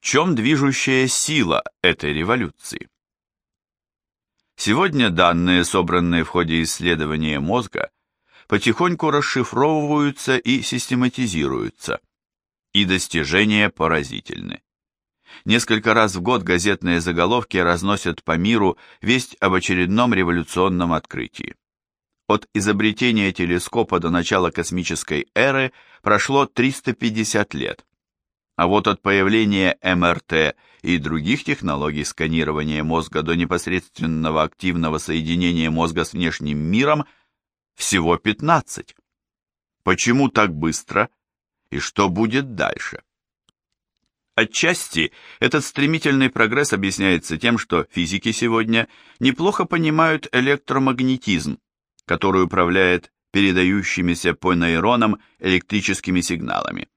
Чем движущая сила этой революции? Сегодня данные, собранные в ходе исследования мозга, потихоньку расшифровываются и систематизируются, и достижения поразительны. Несколько раз в год газетные заголовки разносят по миру весть об очередном революционном открытии. От изобретения телескопа до начала космической эры прошло 350 лет. А вот от появления МРТ и других технологий сканирования мозга до непосредственного активного соединения мозга с внешним миром всего 15. Почему так быстро и что будет дальше? Отчасти этот стремительный прогресс объясняется тем, что физики сегодня неплохо понимают электромагнетизм, который управляет передающимися по нейронам электрическими сигналами.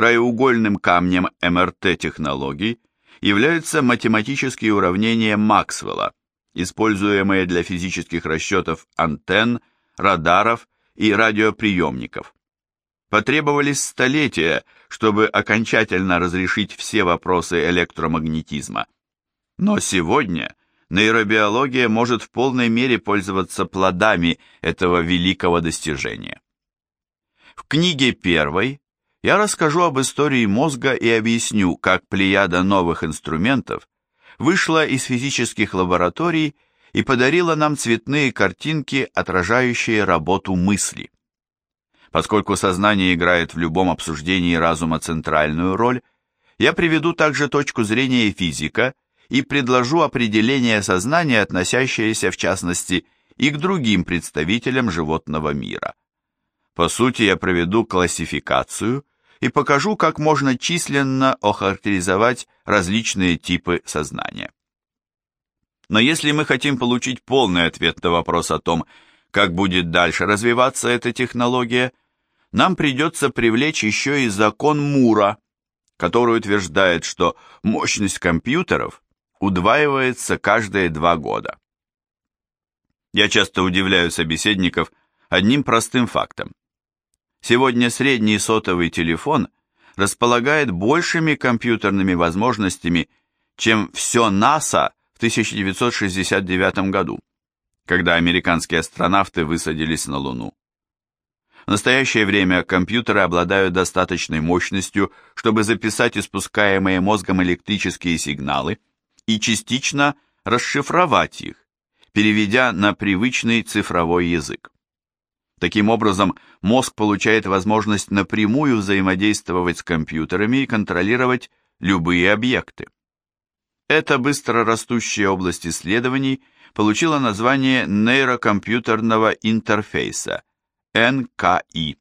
Краеугольным камнем МРТ-технологий являются математические уравнения Максвелла, используемые для физических расчетов антенн, радаров и радиоприемников. Потребовались столетия, чтобы окончательно разрешить все вопросы электромагнетизма. Но сегодня нейробиология может в полной мере пользоваться плодами этого великого достижения. В книге первой я расскажу об истории мозга и объясню, как плеяда новых инструментов вышла из физических лабораторий и подарила нам цветные картинки, отражающие работу мысли. Поскольку сознание играет в любом обсуждении разума центральную роль, я приведу также точку зрения физика и предложу определение сознания, относящееся в частности и к другим представителям животного мира. По сути, я проведу классификацию и покажу, как можно численно охарактеризовать различные типы сознания. Но если мы хотим получить полный ответ на вопрос о том, как будет дальше развиваться эта технология, нам придется привлечь еще и закон Мура, который утверждает, что мощность компьютеров удваивается каждые два года. Я часто удивляю собеседников одним простым фактом. Сегодня средний сотовый телефон располагает большими компьютерными возможностями, чем все НАСА в 1969 году, когда американские астронавты высадились на Луну. В настоящее время компьютеры обладают достаточной мощностью, чтобы записать испускаемые мозгом электрические сигналы и частично расшифровать их, переведя на привычный цифровой язык. Таким образом, мозг получает возможность напрямую взаимодействовать с компьютерами и контролировать любые объекты. Эта быстро растущая область исследований получила название нейрокомпьютерного интерфейса НКИ,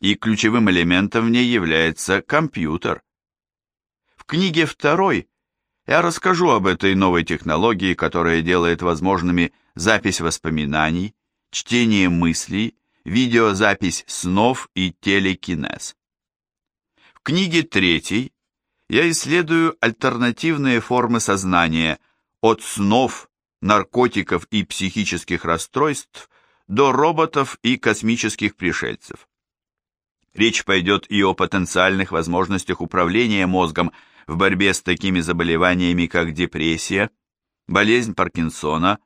и ключевым элементом в ней является компьютер. В книге второй я расскажу об этой новой технологии, которая делает возможными запись воспоминаний, чтение мыслей видеозапись снов и телекинез. В книге третьей я исследую альтернативные формы сознания от снов, наркотиков и психических расстройств до роботов и космических пришельцев. Речь пойдет и о потенциальных возможностях управления мозгом в борьбе с такими заболеваниями, как депрессия, болезнь Паркинсона,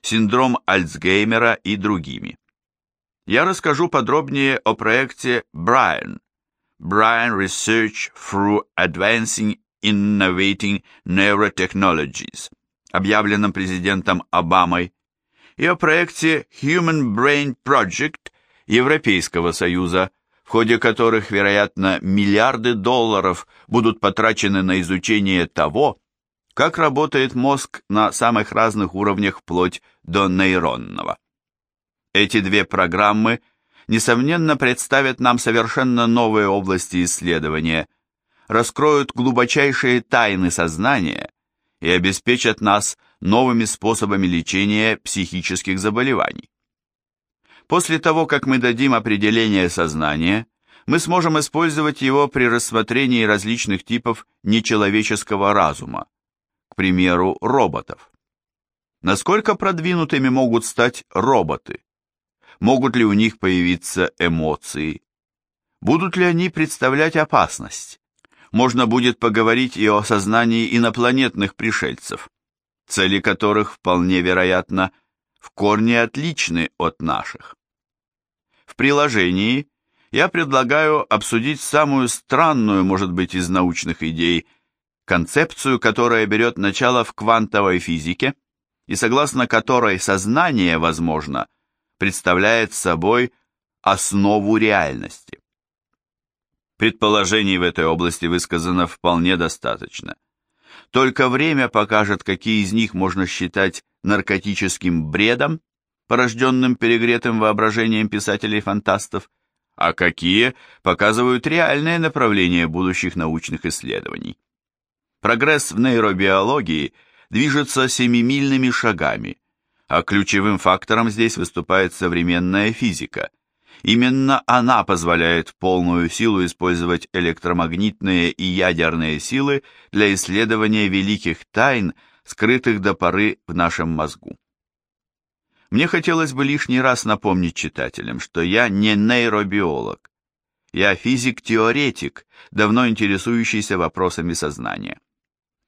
синдром Альцгеймера и другими я расскажу подробнее о проекте Brian, Brian Research through Advancing Innovating Neurotechnologies, объявленном президентом Обамой, и о проекте Human Brain Project Европейского Союза, в ходе которых, вероятно, миллиарды долларов будут потрачены на изучение того, как работает мозг на самых разных уровнях вплоть до нейронного. Эти две программы, несомненно, представят нам совершенно новые области исследования, раскроют глубочайшие тайны сознания и обеспечат нас новыми способами лечения психических заболеваний. После того, как мы дадим определение сознания, мы сможем использовать его при рассмотрении различных типов нечеловеческого разума, к примеру, роботов. Насколько продвинутыми могут стать роботы? Могут ли у них появиться эмоции? Будут ли они представлять опасность? можно будет поговорить и о сознании инопланетных пришельцев, цели которых, вполне вероятно, в корне отличны от наших. В приложении я предлагаю обсудить самую странную, может быть, из научных идей, концепцию, которая берет начало в квантовой физике и согласно которой сознание, возможно, представляет собой основу реальности. Предположений в этой области высказано вполне достаточно. Только время покажет, какие из них можно считать наркотическим бредом, порожденным перегретым воображением писателей-фантастов, а какие показывают реальное направление будущих научных исследований. Прогресс в нейробиологии движется семимильными шагами, а ключевым фактором здесь выступает современная физика. Именно она позволяет в полную силу использовать электромагнитные и ядерные силы для исследования великих тайн, скрытых до поры в нашем мозгу. Мне хотелось бы лишний раз напомнить читателям, что я не нейробиолог. Я физик-теоретик, давно интересующийся вопросами сознания.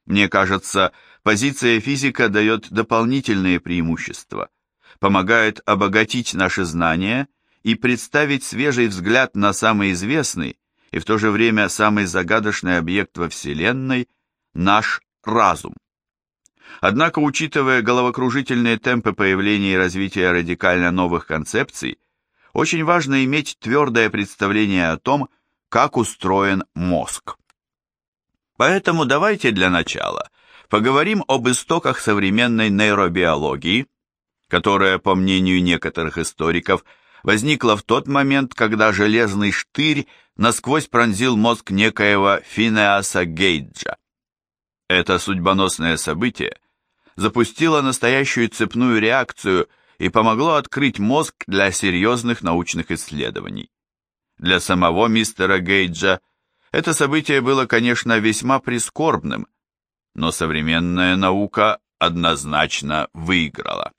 Мне кажется, позиция физика дает дополнительные преимущества, помогает обогатить наши знания и представить свежий взгляд на самый известный и в то же время самый загадочный объект во Вселенной – наш разум. Однако, учитывая головокружительные темпы появления и развития радикально новых концепций, очень важно иметь твердое представление о том, как устроен мозг. Поэтому давайте для начала поговорим об истоках современной нейробиологии, которая, по мнению некоторых историков, возникла в тот момент, когда железный штырь насквозь пронзил мозг некоего Финеаса Гейджа. Это судьбоносное событие запустило настоящую цепную реакцию и помогло открыть мозг для серьезных научных исследований. Для самого мистера Гейджа это событие было, конечно, весьма прискорбным, но современная наука однозначно выиграла.